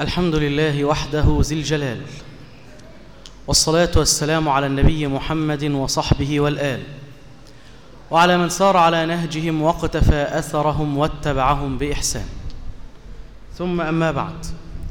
الحمد لله وحده ذي الجلال. والصلاة والسلام على النبي محمد وصحبه والآل. وعلى من سار على نهجهم واقتفى أثرهم واتبعهم بإحسان. ثم أما بعد.